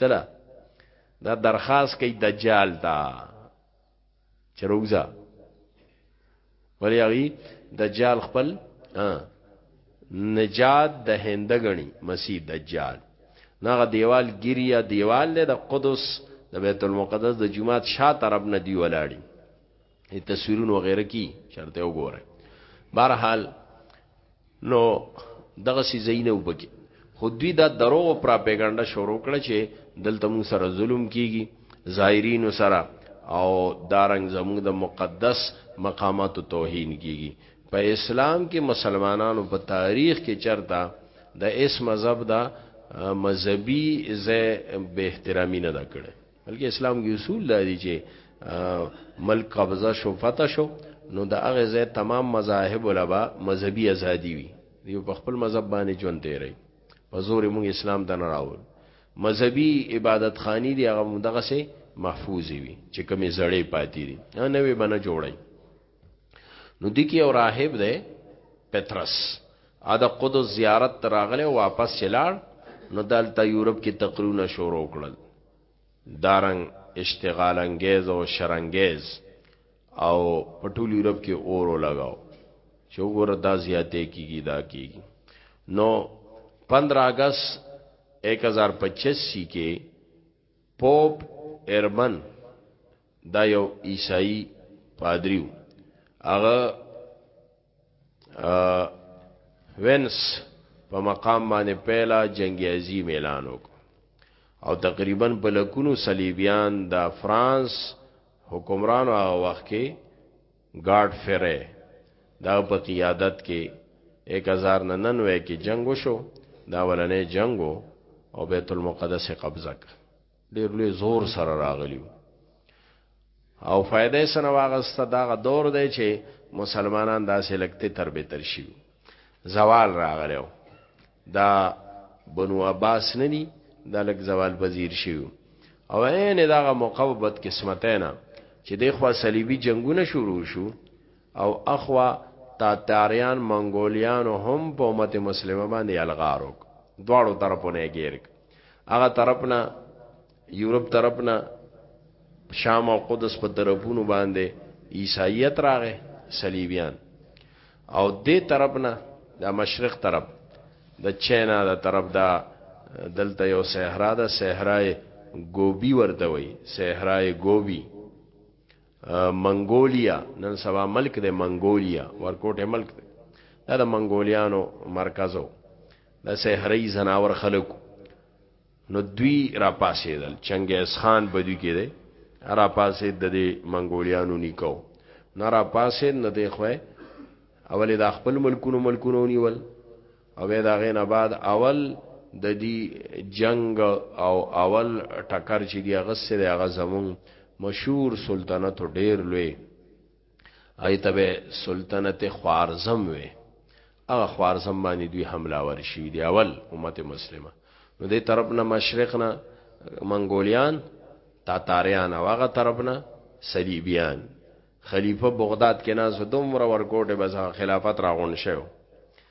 سلام دا درخواست کوي دجال ته چې روزه ولی هغه دجال خپل نجات د هند غني مسیح دجال ناغه دیوال ګیریا دیوال له د قدس د بیت المقدس د جمعات شاه طرف نه دی ولاړی تصویرونو وغیرہ کی چرته وګوره بهرحال نو دغه سي زینه وبګي خو دوی دا دروغ او پراپګاندا شروع کړ چې دلته مون سره ظلم کیږي زایرینو سره او دارنګ زموږ د مقدس مقامات توهین کیږي په اسلام کې مسلمانانو په تاریخ کې چرتا د اس مذهب دا مذهبي زه به احترامي نه دا کړي بلکې اسلام کې اصول دا دي چې ملک قبضه شو فتح شو نو د هغه ځای تمام مذاهب ولبا مذهبي ازادي وي یو په خپل مذهب باندې ژوند دی ری په زور موږ اسلام ته نه راوړ مذهبي عبادت خانی دی هغه دغه سه محفوظ وي چې کمی زړې پاتې دي نه وي بنه جوړي نو د کی او راهب ده پترس ا د قدس زیارت تراغله واپس چلاړ نو دلته یورپ کې تقریرونه شروع کړل دارنګ اشتغال انگیز او شرنگیز او په ټول یورپ کې اورو لگاو چې وګوره دا زیاتې کیږي دا کیږي نو 15 اگست 1085 کې پوپ ارمن دا یو عیسائی پادریو هغه وینس په مقام باندې پهلا جنگ عظیم اعلان وکړ او تقریبا په لکونو صلیبیان د فرانس حکمرانو هغه وخت کې ګارد فره دا په قیادت کې 1099 کې جنگ وشو دا ولنې جنگو او بیت المقدس قبضه کړ ډیر لوی زور سره راغلیو او فائدې سره واغسته دا دور دی چې مسلمانان داسې لګته تربیت تر شي زوال راغلو دا بنو عباس نه دي دا لګ زوال وزیر شي او عین دا موقع بد قسمته نه چې د خوا صلیبي جنگونه شروع شو او اخوا تاتاریان منګولیان هم په امت مسلمه باندې الغارو دواړو طرفونه ګیرک هغه طرف نه یورپ طرف نه شام او قدس په طرفونو باندې عیسایت راغې صلیبیان او دې طرف نه د مشرق طرف د چینا د طرف دا دلته یو صحرا ده صحرای ګوبی ورته وای صحرای ګوبی منګولیا نن سبا ملک د منګولیا ورکوټه ملک ده دا د منګولیانو مرکزو د سحري زناور خلکو نو دوی را پاسېدل چنګیز خان په دوی کې دی را پاسې د دې منګولیانو نیکو نه را پاسې نه دی خو اول د خپل ملکونو ملکونو نیول او بیا دا غینه بعد اول د دې جنگ او اول ټکر چې دی غسه دی غزمون مشهور سلطنت ډیر لوی هغه ته به سلطنت خوارزم وي هغه خوارزم باندې دوی حمله ور شي دی اول امت مسلمه نو دې طرف نه مشرق نه منګولیان تاتاریان او هغه طرف نه صلیبیان خلیفہ بغداد کې ناز دومره ورکوټه بس خلافت راغون شو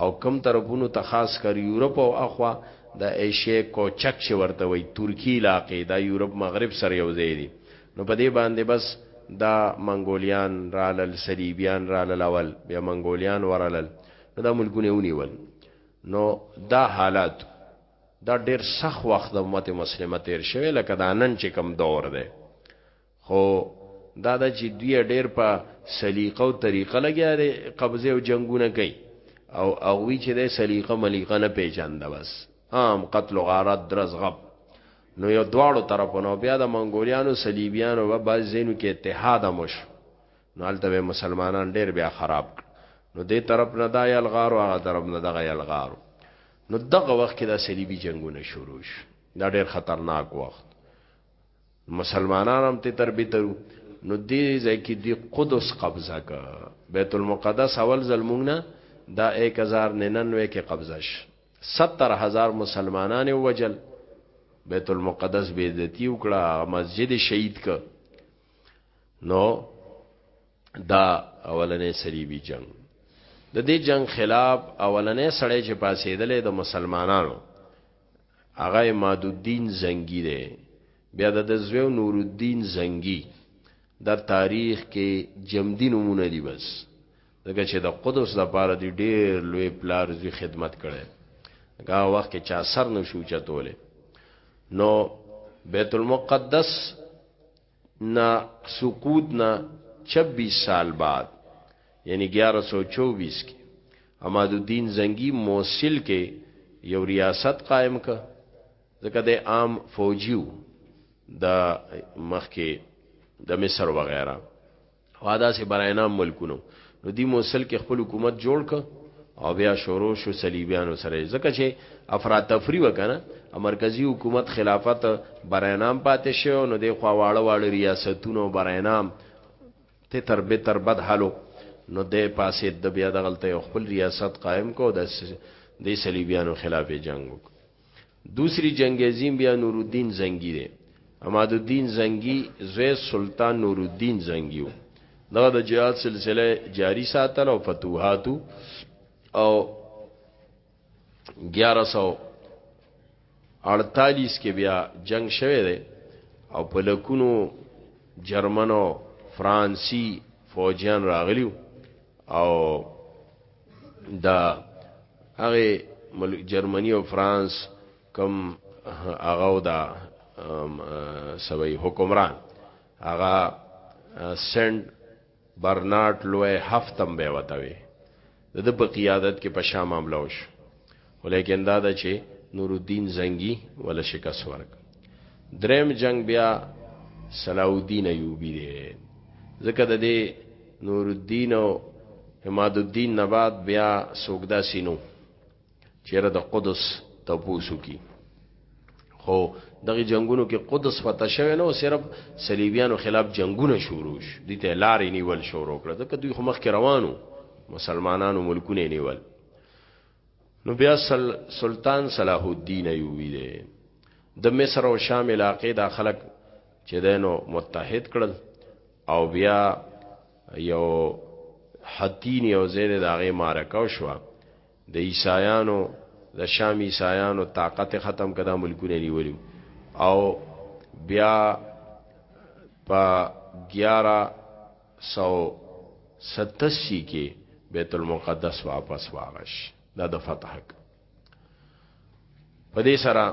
او کوم طرفونو ته خاص کر یورپ او اخوا د ایشیې کوچک چې ورته وایي ترکي علاقې دا یورپ مغرب سره یو ځای دي نو په دې باندې بس دا منګولیان رالل صلیبیان رالل اول بیا منګولیان ورلل نو دا ملکونه یې ونیول نو دا حالات دا ډېر سخت وخت د امت مسلمه تېر شوی لکه دا نن چې کوم دور دی خو دا ده چې دوی ډېر په سلیقه او طریقه لګیا دی قبضه او جنگونه کوي او هغوی چې د سلیقه ملیقه نه پیژنده بس عام قتل و غارت درز غب نو یو دواړو طرفونو بیا د منګولیانو صلیبیانو و باز زینو کې اتحاد مش نو الته مسلمانان ډیر بیا خراب نو دې طرف نه دا یلغارو هغه طرف نه دغه یلغارو نو دغه وخت کې دا صلیبي جنگونه شروع شو دا ډیر خطرناک وخت مسلمانان هم ته تربیترو نو دی ځای کې دی قدس قبضه ک بیت المقدس اول ظلمونه دا 1099 کې قبضه ش 70000 مسلمانان وجل بیت المقدس به عزتی وکړه مسجد شهید ک نو دا اولنې صلیبی جنگ د دې جنگ خلاف اولنې سړی چې پاسېدلې د مسلمانانو هغه عمادالدین زنګي دی بیا د ده زوی نورالدین زنګي در تاریخ کې جمدي نومونه دي بس ځکه چې د قدس لپاره دی ډېر لوی پلار زوی خدمت کړی هغه وخت کې چا سر نه شو چتوله نو بیت المقدس نه سقوط نه چبیس سال بعد یعنی ګیاره سو چوبیس کې عمادالدین زنګي موصل کې یو ریاست قائم ک ځکه د عام فوجیو د مخکې د مصر وغیرہ خو دا سه برای نام ملکونو نو دی موصل کې خپل حکومت جوړ ک او بیا شروع شو صلیبیانو سره ځکه چې افراد تفری وکنه مرکزی حکومت خلافت برای نام پاتې شو نو دی خوا واړه واړه ریاستونو برای نام ته تر به تر بد حالو نو د پاسې د بیا د غلطه خپل ریاست قائم کو د د صلیبیانو خلاف جنگ وکړ دوسری جنگ عظیم بیا نورالدین زنګی دی عماد الدین زنګی زوی سلطان نورالدین زنګی و دغه د جهاد سلسله جاری ساتل او فتوحات او 1148 کې بیا جنگ شوه دی او په لکونو جرمنو فرانسی فوجیان راغلیو او دا هغه ملک جرمنی او فرانس کم هغه دا سوي حکمران هغه سنت برنارد لوی هفتم به وتاوي د په قیادت کې په شام حمله وشو ولیکن دا ده چې نور الدین زنګي ول شکست ورک دریم جنگ بیا صلاح الدین ایوبی دی ځکه د دې نور الدین او حماد الدین نباد بیا سوګدا سینو چیرې د قدس تپوسو کی خو دغه جنگونو کې قدس فتح شوه نو صرف صلیبیانو خلاف جنگونه شروع شو دي ته لارې نیول شروع کړه ځکه دوی خو مخ کې روانو مسلمانانو ملکونه نیول نو بیا سل سلطان صلاح الدین ایوبی دی د مصر او شام علاقې دا خلک چې دینو متحد کړل او بیا یو حتین یو زید داغه معرکه شو د عیسایانو د شام عیسایانو طاقت ختم کړه ملکونه نیولیو او بیا په 11 سوه ستاسی کی بیت المقدس واپس واغش دا د فتح په دې سره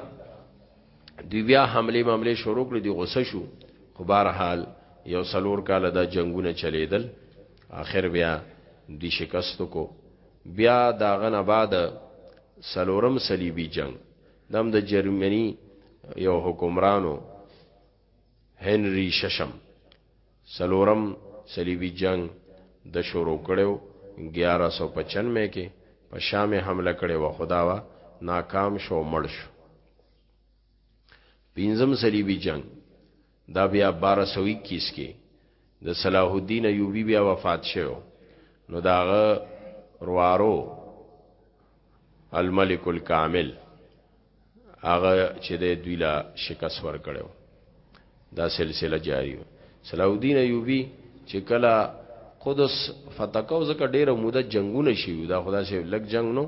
دوی بیا حمله معاملې شروع کړې دی غوسه شو خو بهر حال یو سلور کال دا جنگونه چلیدل آخر بیا دی شکست کو بیا دا غنه بعد سلورم صلیبی جنگ دم د جرمنی یو حکمرانو هنري ششم څلورم صلیبي جنګ ده شروع کړی و، ګیارا سوه پچنمه کې په شام یې حمله کړې وه خو دا وه ناکام شو او مړ شو. پنځم صلیبي جنګ دا بیا باره سوه اکیس کې د صلاح الدین ایوبي بیا وفات شوی و نو د هغه روارو الملک الکامل هغه چې د دوی لا شکست ور کړو دا سلسله جاری و صلاح الدین ایوبی چې کله قدس فتح کو زکه ډیره موده جنگونه شي دا خدا سي لګ جنگ نو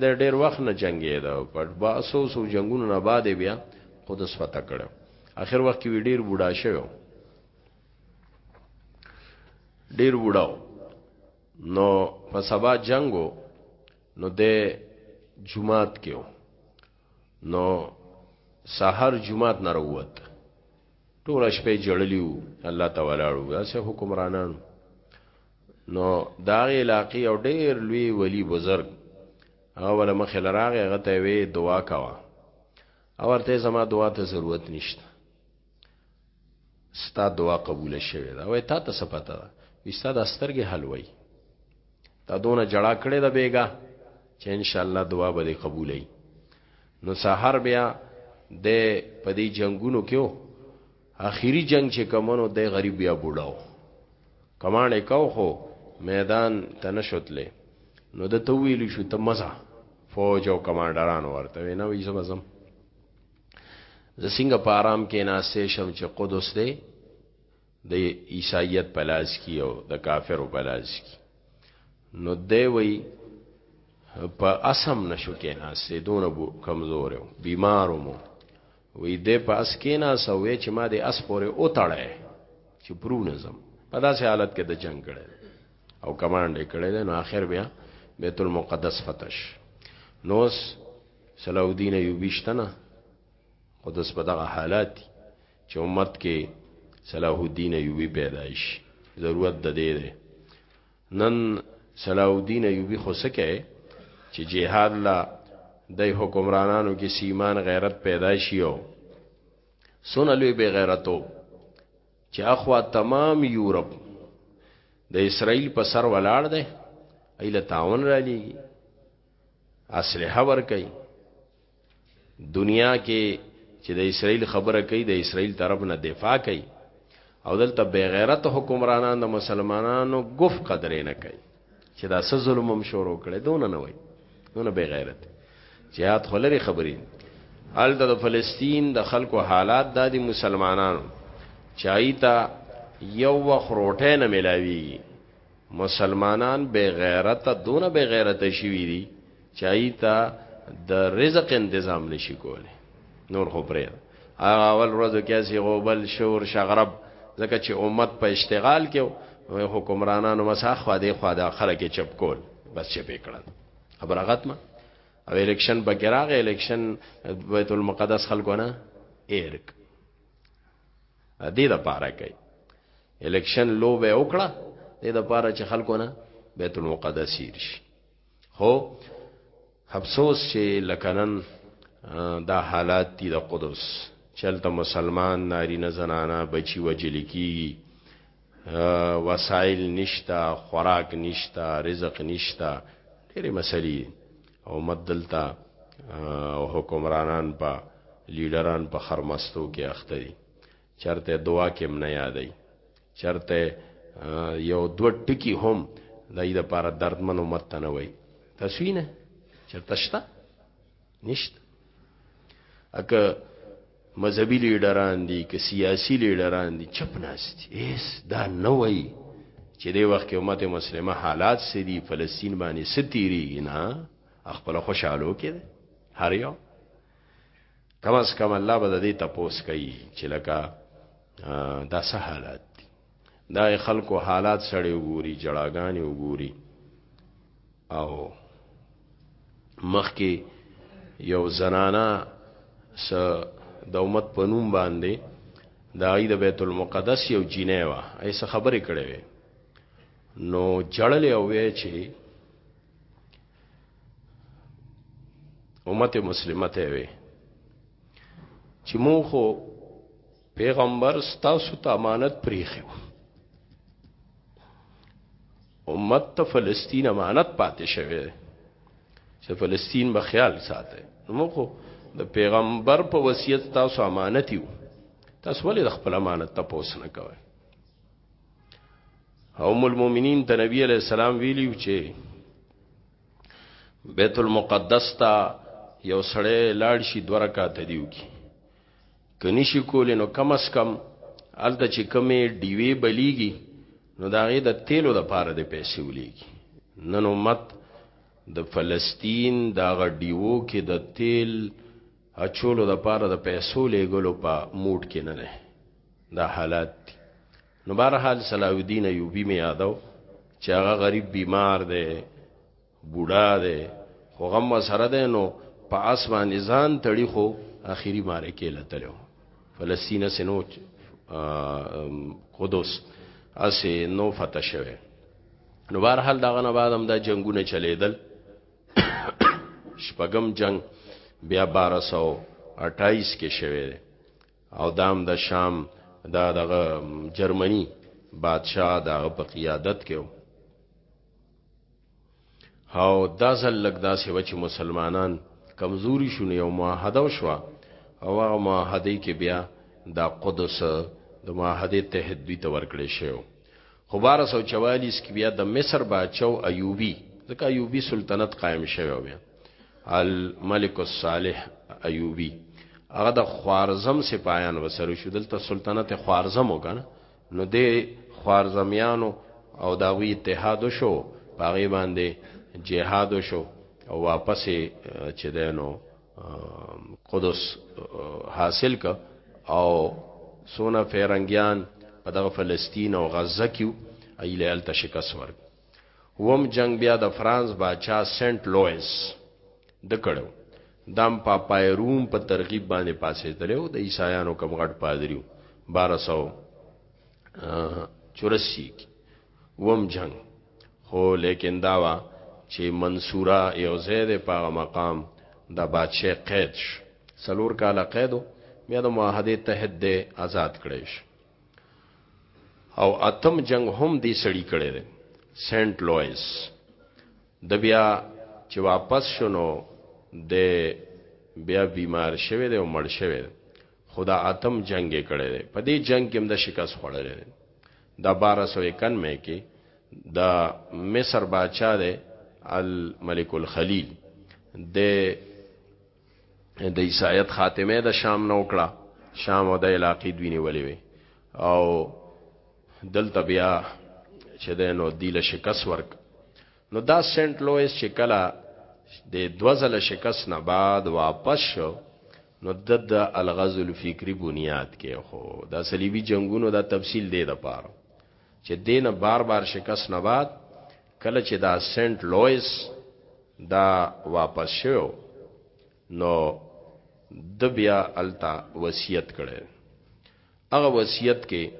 دا ډیر وخت نه جنگي دا په با سو سو جنگونو نه بعد بیا قدس فتح کړو اخر وخت کې ډیر بوډا شوی ډیر بوډاو نو په سبا جنگو نو د جمعات کېو نو سحر جمعات نه وروت ټول شپه جړلیو الله تعالی اړو داسې حکمرانانو نو دا علاقې او ډېر لوی ولی بزرگ هغه ول مخې لراغه هغه ته وی دعا کوا او ورته زما دعا ته ضرورت نشته ستا دعا قبول شوه دا وای تا ته سپته ده وستا د سترګې حل وای تا دونه جړه کړې ده بیګا چې ان شاء الله دعا به قبولې نو سحر بیا د پدی جنگونو کېو اخیری جنگ چې کمنو د غریب بیا بوډاو کمانه کاو خو میدان تنشتلې نو د تویل شو ته مزه فوج او کمانډران ورته نه وې زمزم زه څنګه په آرام کې ناشته شم چې قدس دی د عیسایت پلاس کی او د کافرو پلاس کی نو دی وی په اسم نشو کې ناشته دون بو کمزور او بیمار مو وی دی په اس کې نه سوې چې ما دې اس پورې او تړې چې پرونه زم په داسې حالت کې د جنگ کړي او کمانډ کړي نو اخر بیا بیت المقدس فتش نوس صلاح الدین ایوبی شته نه خو داس په دغه حالات دي چې امت کې صلاح الدین ایوبی پیدایش ضرورت د دې ده نن صلاح الدین ایوبی خو سکه چې جهاد لا د حکمرانانو کې سیمان غیرت پیدا شیو سونه لوی به غیرتو چې اخوا تمام یورپ د اسرائیل په سر ولاړ دی ایله تاون را لېږي اسلحه ور کوي دنیا کې چې د اسرائیل خبره کوي د اسرائیل طرف نه دفاع کوي او دلته بغیرت حکمرانان د مسلمانانو ګف قدرې نه کوي چې دا څه ظلم هم شروع کړي دونه نه وای دونه بغیرت جهاد خلری خبرې ال د فلسطین د خلکو حالات د دي مسلمانانو چایتا یو وخت روټه نه ملاوي مسلمانان بی غیرته دونه بی غیرته شوی دی چې ای ته د رزق تنظیم نشي کولی نور خو پرې هغه اول ورځو کې اسی غوبل شور شغرب ځکه چې امت په اشتغال کې حکمرانانو مسا خو دې خو دا خلک چپ کول بس چې پکړل خبره ختمه او الیکشن بګراغه الیکشن بیت المقدس خلکو نه ایرک دې د پاره کوي الیکشن لو به وکړه دې د پاره چې خلکو نه بیت المقدس شي خو افسوس چې لکنن دا حالات دي د قدس چلته مسلمان نارینه زنانه بچي وجل کیږي وسایل نشته خوراک نشته رزق نشته ډېرې مسلې او مدلته او حکمرانان په لیډران په خرمستو کې اخته دي چرته دعا کې نه یادای چرته یو دو ټکی هم دای د پاره دردمن امت نه وای تاسو نه چرته شته نشته اکه مذهبي لیډران دي که سیاسي لیډران دي چپ ناست ایس دا نه وای چې د وخت کې امت مسلمه حالات سې دي فلسطین باندې ستيري نه خپل خوشاله کې هر یو کم از کم الله به دې تپوس کوي چې لکه دا څه حالات دي دا خلکو حالات سړی وګوري جړاګانې وګوري او مخکې یو زنانا س د امت په نوم باندې د عید بیت المقدس یو جینې وا ایسه خبرې کړې وې نو جړلې او وې چې امت مسلمه ته وې چې مو خو پیغمبر ستاسو ته امانت پریخي امت ته فلسطین امانت پاتې شوی چې فلسطین به خیال ساته نو خو د پیغمبر په وصیت تاسو امانت یو تاسو ولې د خپل امانت ته پوس نه کوئ هم المؤمنین ته نبی علیہ السلام ویلیو چې بیت المقدس ته یو سړی لاړ شي دوه رکعات دیو کی که نشي کولی نو کم از کم هلته چې کومې ډیوې بلیږي نو د هغې د تیلو دپاره دې پیسې ولیږي نن امت د فلسطین د هغه ډیوو کې د تیل اچولو دپاره د پیسو لیږلو په موډ کې نه دی دا حالات دي نو بهرحال صلاح الدین ایوبي مې یادو چې هغه غریب بیمار دی بوډا دی خو غم سره دی نو په اس باندې ځان تړي خو اخیری معرکه لتلو فلسطین سينو قدس اسه نو فتح شوه نو بهر حال دغه نه بعد هم دا جنگونه چلیدل شپږم جنگ بیا 1228 کې شوه او دام د دا شام دا دغه جرمنی بادشاہ دغه په قیادت کې او دا ځل لږ داسې و چې مسلمانان کمزوري شو نو یو معاهده وشوه او هغه معاهده کې بیا دا قدس د معاهده تحت دوی ته ورکړی شو خو 1244 کې بیا د مصر باچو ایوبی ځکه ایوبی سلطنت قائم شوی بیا الملک الصالح ایوبی هغه د خوارزم سپایان وسره شو دلته سلطنت خوارزم وکړه نو دې خوارزمیانو او د هغوی اتحاد وشو، په هغې باندې جهاد وشو او واپس یې چې دی نو قدس حاصل کړ او څونه فیرنګیان په دغه فلسطین او غزه کې وو ایله هلته شکست ورکړ. وم جنگ بیا د فرانس باچا سنت لوئس د کړو دام پاپای روم په ترغیب باندې پاسې دلو د عیسایانو کم غټ پادریو 1284 وم جنگ خو لیکن داوا چې منصوره یو زید په مقام د بادشاہ قید ش سلور کاله قیدو بیا د معاهده تحت دی آزاد کړی ش او اتم جنگ هم دی سړی کړی دی سنت لوئس د بیا چې واپس شونو د بیا بیمار شوی دی او مړ شوی دی خدا اتم جنگ کړی دی په دې جنگ کې هم د شکست خوړل دی دا 1291 کې د مصر بادشاہ دی الملک الخلیل د د عیسایت خاتمه د شام نو کړه شام او د علاقې دوی نیولې وي او دلته بیا چې د نو دیل شکست ورک نو دا سنت لویس چې کلا د دوزل شکست نه بعد واپس شو نو د د الغزو الفکری بنیاد کې خو دا صلیبی جنگونو دا تفصیل دی د پاره چې دینه بار بار شکست نه بعد کله چې دا سنت لوئس دا واپس شو نو د بیا التا وصیت کړي هغه وصیت کې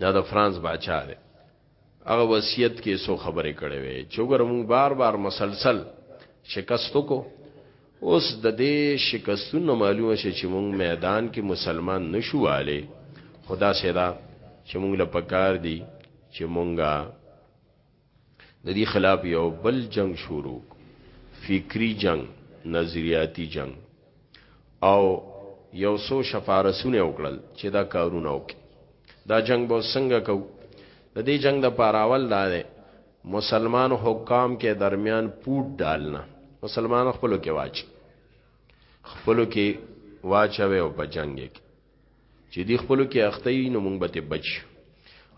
دا د فرانس بچا دی هغه وصیت کې سو خبرې کړې وي چې ګر موږ بار بار مسلسل شکستو کو اوس د دې شکستونو نه معلومه شي چې موږ میدان کې مسلمان نشو والي خدا سیدا چې موږ له پکار دي چې موږ د دې خلاف یو بل جنگ شروع فکری جنگ نظریاتی جنگ او یو سو شفارسونه وکړل چې دا کارونه وکړي دا جنگ به څنګه کو د دې جنگ د پاراول دا دی مسلمان حکام کې درمیان پوټ ډالنا مسلمان خپلو کې واچ خپلو کې واچوي او په جنگ کې چې دی خپلو کې اخته نو مونږ به بچ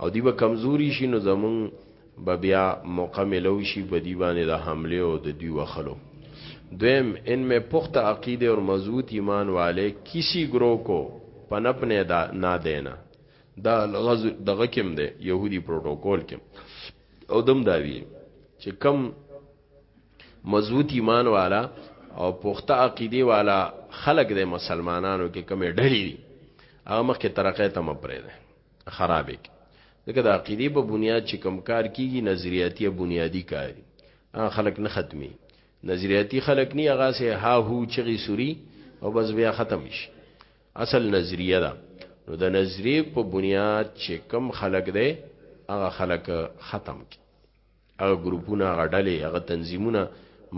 او دی به کمزوري شي نو زمونږ به بیا موقع ملو شي په دی باندې د حمله او د دوی وخلو دویم ان میں پخت عقیده اور مضبوط ایمان والے کسی گروہ کو پنپنے دا نہ دینا دا غزو دغه کم ده يهودي پروتوکول کم او دم داوی چې کم مضبوط ایمان والا او پخته عقیده والا خلق د مسلمانانو کې کمې ډلې دي هغه مخکې ترقه ته مپرې ده خرابې دغه د عقیده په بنیاد چې کم کار کیږي نظریاتي بنیادی کاری هغه خلق نه ختمي نظریاتي خلق نه هغه سه ها هو چغي سوري او بس بیا ختم شي اصل نظریه ده نو د نظریه په بنیاد چې کم خلق دی هغه خلق ختم کی هغه ګروپونه هغه ډلې هغه تنظیمونه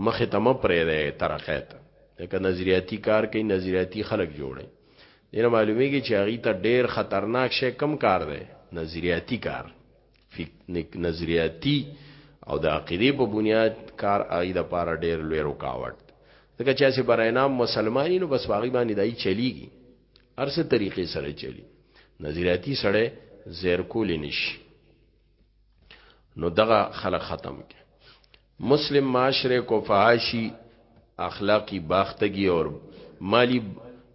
مخه تم پرې ده ترقه ته لکه نظریاتی کار کوي نظریاتی خلق جوړي دنه معلومیږي چې هغه ته ډیر خطرناک شی کم کار دی نظریاتی کار فکنک نظریاتی او د عقیده په بنیاد کار اغي د پاره ډیر لوی رکاوټ ځکه چې اسه برای نام مسلمانین نو بس واغی باندې دای چلیږي ارسه طریقې سره چلی نظریاتی سره زیر کول نشي نو دغه خلق ختم کې مسلم معاشره کو فحاشی اخلاقی باختگی اور مالی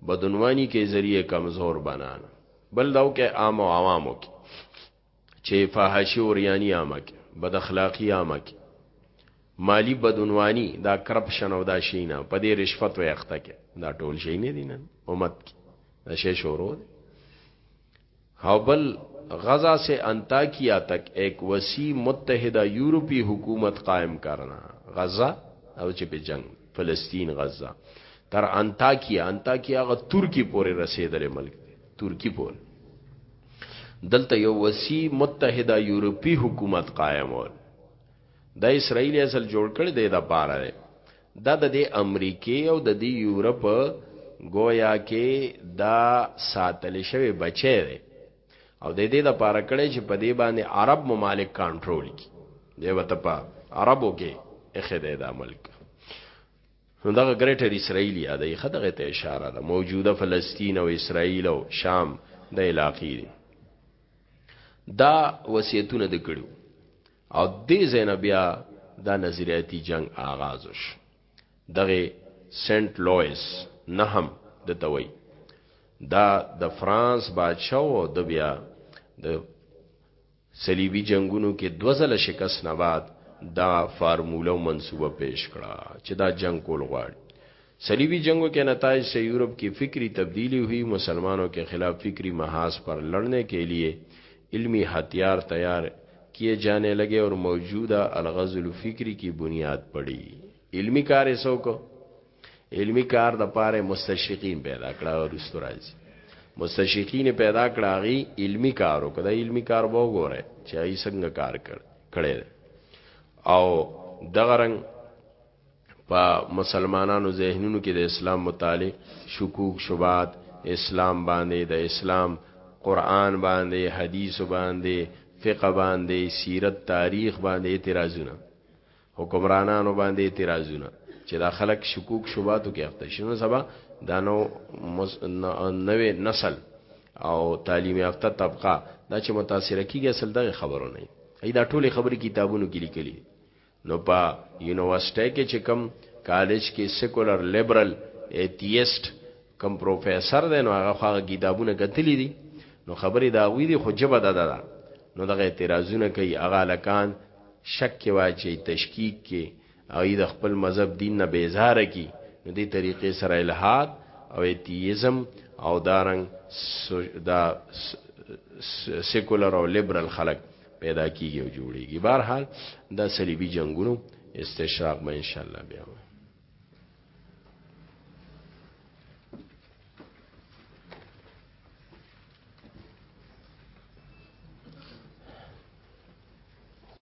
بدنوانی کے ذریعے کمزور بنانا بل داو کې عام او عوامو کې چه فحاشی اوریانی عامه کی بد اخلاقی عامه کی مالی بدعنوانی دا کرپشن او دا شینا په دې رشوت وې اخته کې دا ټول شي نه دي نن امت کې دا شی شروع دی او بل غزا سے انتاکیا تک ایک وسیع متحدہ یورپی حکومت قائم کرنا غزا او چې په جنگ فلسطین غزا تر انتاکیا انتاکیا غ ترکی پورې رسیدلې ملک ترکی پورې دلته یو وسی متحده یورپی حکومت قائمول دا اسرائیل اصل جوړ کړی دی دا پاره دی دا د امریکې او د دې یورپ گویا کې دا ساتل شوی بچی دی او د دې د پاره کړی چې په دې باندې عرب ممالک کنټرول کی دی وته په عربو کې اخیده دا ملک نو دغه ګریټر اسرائیل یادوي ښه دغه ته اشاره ده موجوده فلسطین او اسرائیل او شام د علاقې دي دا وصیتونه د کړو او دې زینب بیا دا نظریاتي جنگ آغاز وش دغه سنت لوئس نهم د توي دا د فرانس بادشاہ او د بیا د صلیبي جنګونو کې دوه ځله شکست نه بعد دا فارموله او منصوبه پیش کړه چې دا جنگ کول غواړي صلیبی جنگوں کے نتائج سے یورپ کی فکری تبدیلی ہوئی مسلمانوں کے خلاف فکری محاذ پر لڑنے کے لیے علمی ہتھیار تیار کیے جانے لگے اور موجودہ الغز الفکری کی بنیاد پڑی علمی کار سو کو علمی کار د پاره مستشقین پیدا کړه او رستو راځي مستشقین پیدا کړه غي علمی کار او کدا علمی کار وو غوره چې ای څنګه کار کړ کړي او دغه رنګ په مسلمانانو ذهنونو کې د اسلام متعلق شکوک شوبات اسلام باندې د اسلام قران باندې حدیث باندې فقه باندې سیرت تاریخ باندې اعتراضونه حکمرانانو باندې اعتراضونه چې دا خلک شکوک شوباتو کې اخته شنو سبا دا نو نوې نسل او تعلیم یافته طبقه دا چې متاثر کیږي اصل دغه خبرو نه ای دا ټولې خبرې کتابونو کې لیکلي نو په یونیورسيټي کې چې کم کالج کې سیکولر لیبرل ایتیست کم پروفیسور دی نو هغه خو کتابونه غتلی دي نو خبرې دا وی دي خو جبه ده ده نو دغه اعتراضونه کوي هغه لکان شک کې واچوي، تشکیک کې او یې د خپل مذهب دین نه بیزاره کړي، نو دې طریقې سره الحاد او ایتییزم او دا رنګ دا سیکولر او لیبرل خلک پیدا کیږي او جوړیږي. بهرحال دا صلیبي جنګونو استشراق به ان شاء الله بیا وایو.